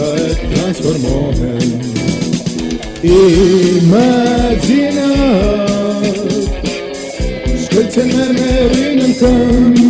e transformohen. Imagina Shkëllë që nërë me rinën tëmë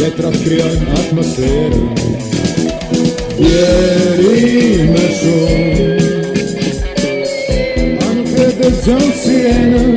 Letras crian atmosfera Anche del John Siena Música